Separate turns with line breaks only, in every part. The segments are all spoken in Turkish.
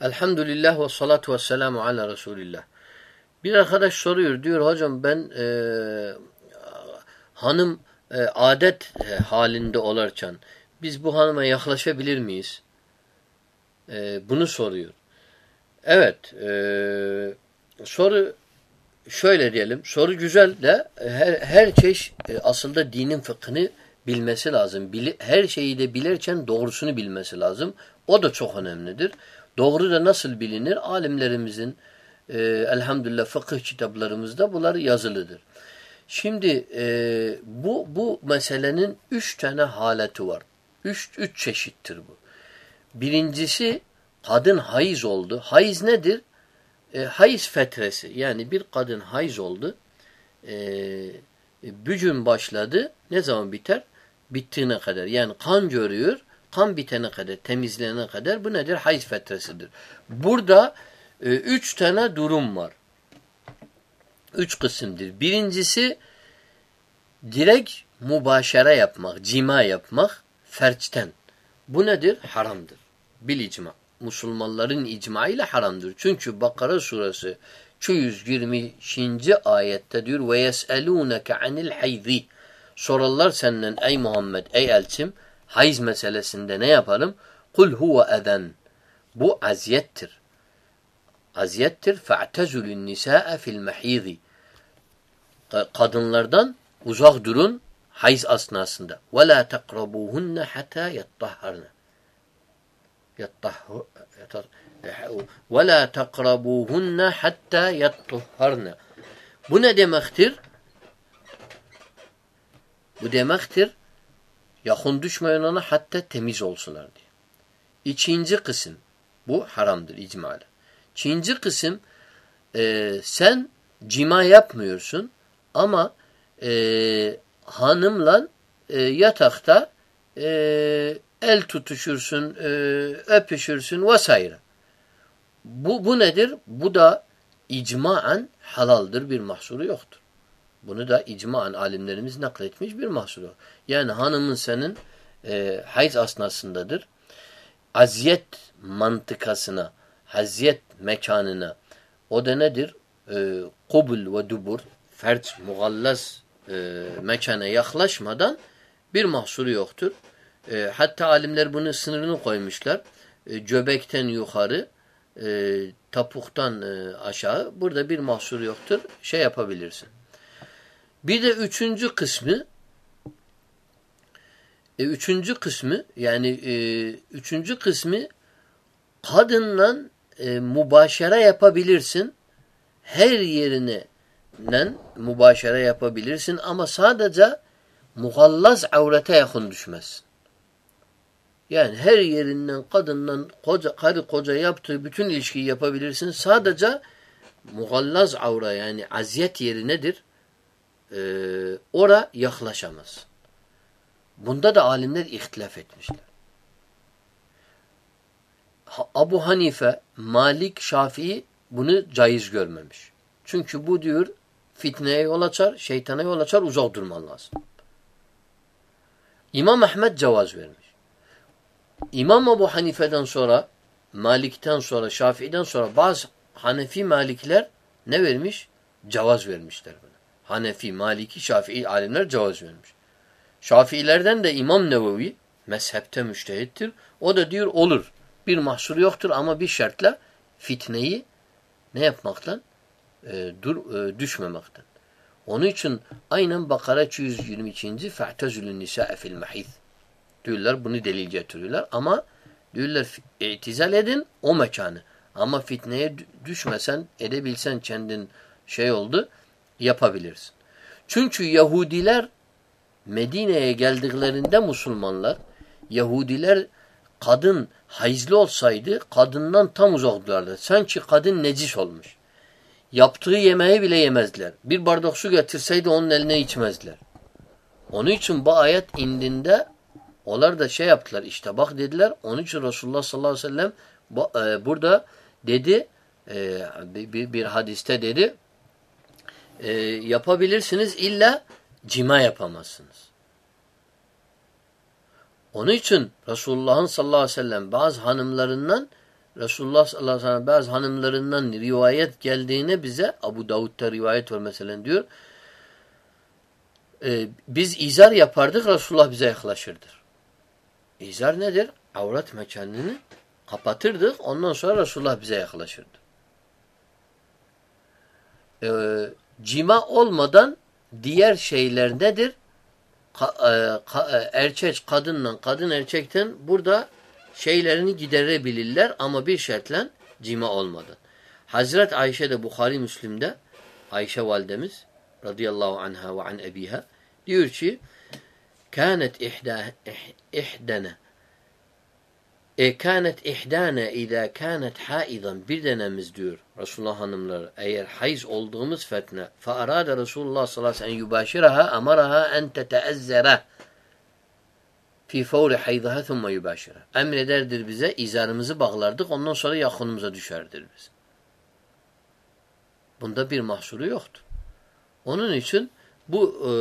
Elhamdülillah ve salatu ve selamu ala Resulillah. Bir arkadaş soruyor diyor hocam ben e, hanım e, adet e, halinde olarken biz bu hanıma yaklaşabilir miyiz? E, bunu soruyor. Evet e, soru şöyle diyelim soru güzel de her, her çeşit e, aslında dinin fıkhını bilmesi lazım. Bili, her şeyi de bilirken doğrusunu bilmesi lazım. O da çok önemlidir. Doğru da nasıl bilinir? Alimlerimizin e, elhamdülillah fıkıh kitaplarımızda bunlar yazılıdır. Şimdi e, bu bu meselenin üç tane haleti var. Üç, üç çeşittir bu. Birincisi kadın hayız oldu. Hayız nedir? E, hayız fetresi. Yani bir kadın hayız oldu. E, bücün başladı. Ne zaman biter? Bittiğine kadar. Yani kan görüyor kan bitene kadar, temizlenene kadar bu nedir? Hayız fetresidir. Burada e, üç tane durum var. Üç kısımdır. Birincisi direkt mübaşere yapmak, cima yapmak ferçten. Bu nedir? Haramdır. Bil icma. Müslümanların icmaıyla haramdır. Çünkü Bakara suresi 220. ayette diyor ve yeselûneke anil hayzi. Sorarlar senden ey Muhammed, ey elçim, hayız meselesinde ne yapalım? Kul huve eden. Bu aziyettir. Aziyettir. Fe'tezulün nisa'e fil mehidi. Kadınlardan uzak durun hayız asnasında. Ve la tekrabuhunne hatta yettahharne. Ve la tekrabuhunne hatta yettahharne. Bu ne demektir? Bu demektir yakın düşmeyen ona hatta temiz olsunlar diye. İkinci kısım bu haramdır icmalı. İkinci kısım e, sen cima yapmıyorsun ama e, hanımla e, yatakta e, el tutuşursun, e, öpüşürsün vesaire. Bu, bu nedir? Bu da icmaen halaldır bir mahsuru yoktur. Bunu da icmaen alimlerimiz nakletmiş bir mahsur. Yani hanımın senin e, hayız asnasındadır. Aziyet mantıkasına, haziyet mekanına o da nedir? E, kubul ve dubur, ferç, mugallaz e, mekana yaklaşmadan bir mahsuru yoktur. E, hatta alimler bunu sınırını koymuşlar. E, göbekten yukarı, e, tapuktan e, aşağı burada bir mahsuru yoktur. Şey yapabilirsin. Bir de üçüncü kısmı e, üçüncü kısmı yani e, üçüncü kısmı kadınla e, mübaşere yapabilirsin. Her yerine mübaşere yapabilirsin ama sadece muhallaz avrete yakın düşmez. Yani her yerinden kadından koca, karı koca yaptığı bütün ilişkiyi yapabilirsin. Sadece muhallaz avra yani aziyet yeri nedir? E, ora yaklaşamaz. Bunda da alimler ihtilaf etmişler. Abu Hanife, Malik, Şafii bunu caiz görmemiş. Çünkü bu diyor fitneye yol açar, şeytana yol açar, uzak durman lazım. İmam Ahmet cevaz vermiş. İmam Abu Hanife'den sonra, Malik'ten sonra, Şafii'den sonra bazı Hanefi Malikler ne vermiş? Cevaz vermişler. Hanefi, Maliki, Şafii alimler cevaz vermiş. Şafiilerden de İmam Nevevi mezhepte müştehittir. O da diyor olur. Bir mahsur yoktur ama bir şartla fitneyi ne yapmaktan? E, dur, e, düşmemekten. Onun için aynen Bakara 222. fe'tezülün nisa'e fil mahith. Diyorlar bunu delil getiriyorlar ama diyorlar itizal edin o mekanı. Ama fitneye düşmesen edebilsen kendin şey oldu yapabilirsin. Çünkü Yahudiler Medine'ye geldiklerinde Müslümanlar Yahudiler kadın hayızlı olsaydı kadından tam uzak durarlar. Sanki kadın necis olmuş. Yaptığı yemeği bile yemezler. Bir bardak su getirseydi onun eline içmezler. Onun için bu ayet indinde onlar da şey yaptılar işte bak dediler. Onun için Resulullah sallallahu aleyhi ve sellem bu, e, burada dedi e, bir, bir hadiste dedi e, yapabilirsiniz illa cima yapamazsınız. Onun için Resulullah'ın sallallahu aleyhi ve sellem bazı hanımlarından Resulullah sallallahu aleyhi ve sellem bazı hanımlarından rivayet geldiğine bize Abu Davud'da rivayet var mesela diyor. E, biz izar yapardık Resulullah bize yaklaşırdır. İzar nedir? Avrat mekanını kapatırdık. Ondan sonra Resulullah bize yaklaşırdı. E, cima olmadan diğer şeyler nedir? Ka, e, ka, e, erkek kadınla kadın erkekten burada şeylerini giderebilirler ama bir şartla cima olmadan. Hazret Ayşe de Bukhari Müslim'de Ayşe validemiz radıyallahu anha ve an ebiha diyor ki kânet ihda, ihdana e kânet ihdana izâ kânet haidan bir denemiz diyor Resulullah hanımları eğer hayız olduğumuz fetne fe arada Resulullah sallallahu aleyhi ve sellem yubaşiraha amaraha en teteezzere fi fevri haydaha thumme yubaşira. Emrederdir bize, izarımızı bağlardık, ondan sonra yakınımıza düşerdir biz. Bunda bir mahsuru yoktur. Onun için bu e,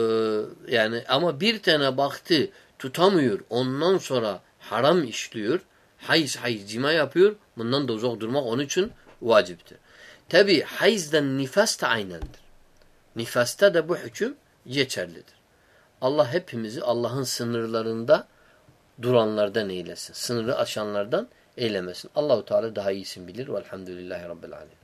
yani ama bir tane baktı tutamıyor, ondan sonra haram işliyor, hayız hayız cima yapıyor, bundan da uzak durmak onun için vaciptir. Tabi hayızdan nifas da aynendir. Nifasta da bu hüküm geçerlidir. Allah hepimizi Allah'ın sınırlarında duranlardan eylesin. Sınırı aşanlardan eylemesin. Allahu Teala daha iyisin bilir. Velhamdülillahi Rabbil Alemin.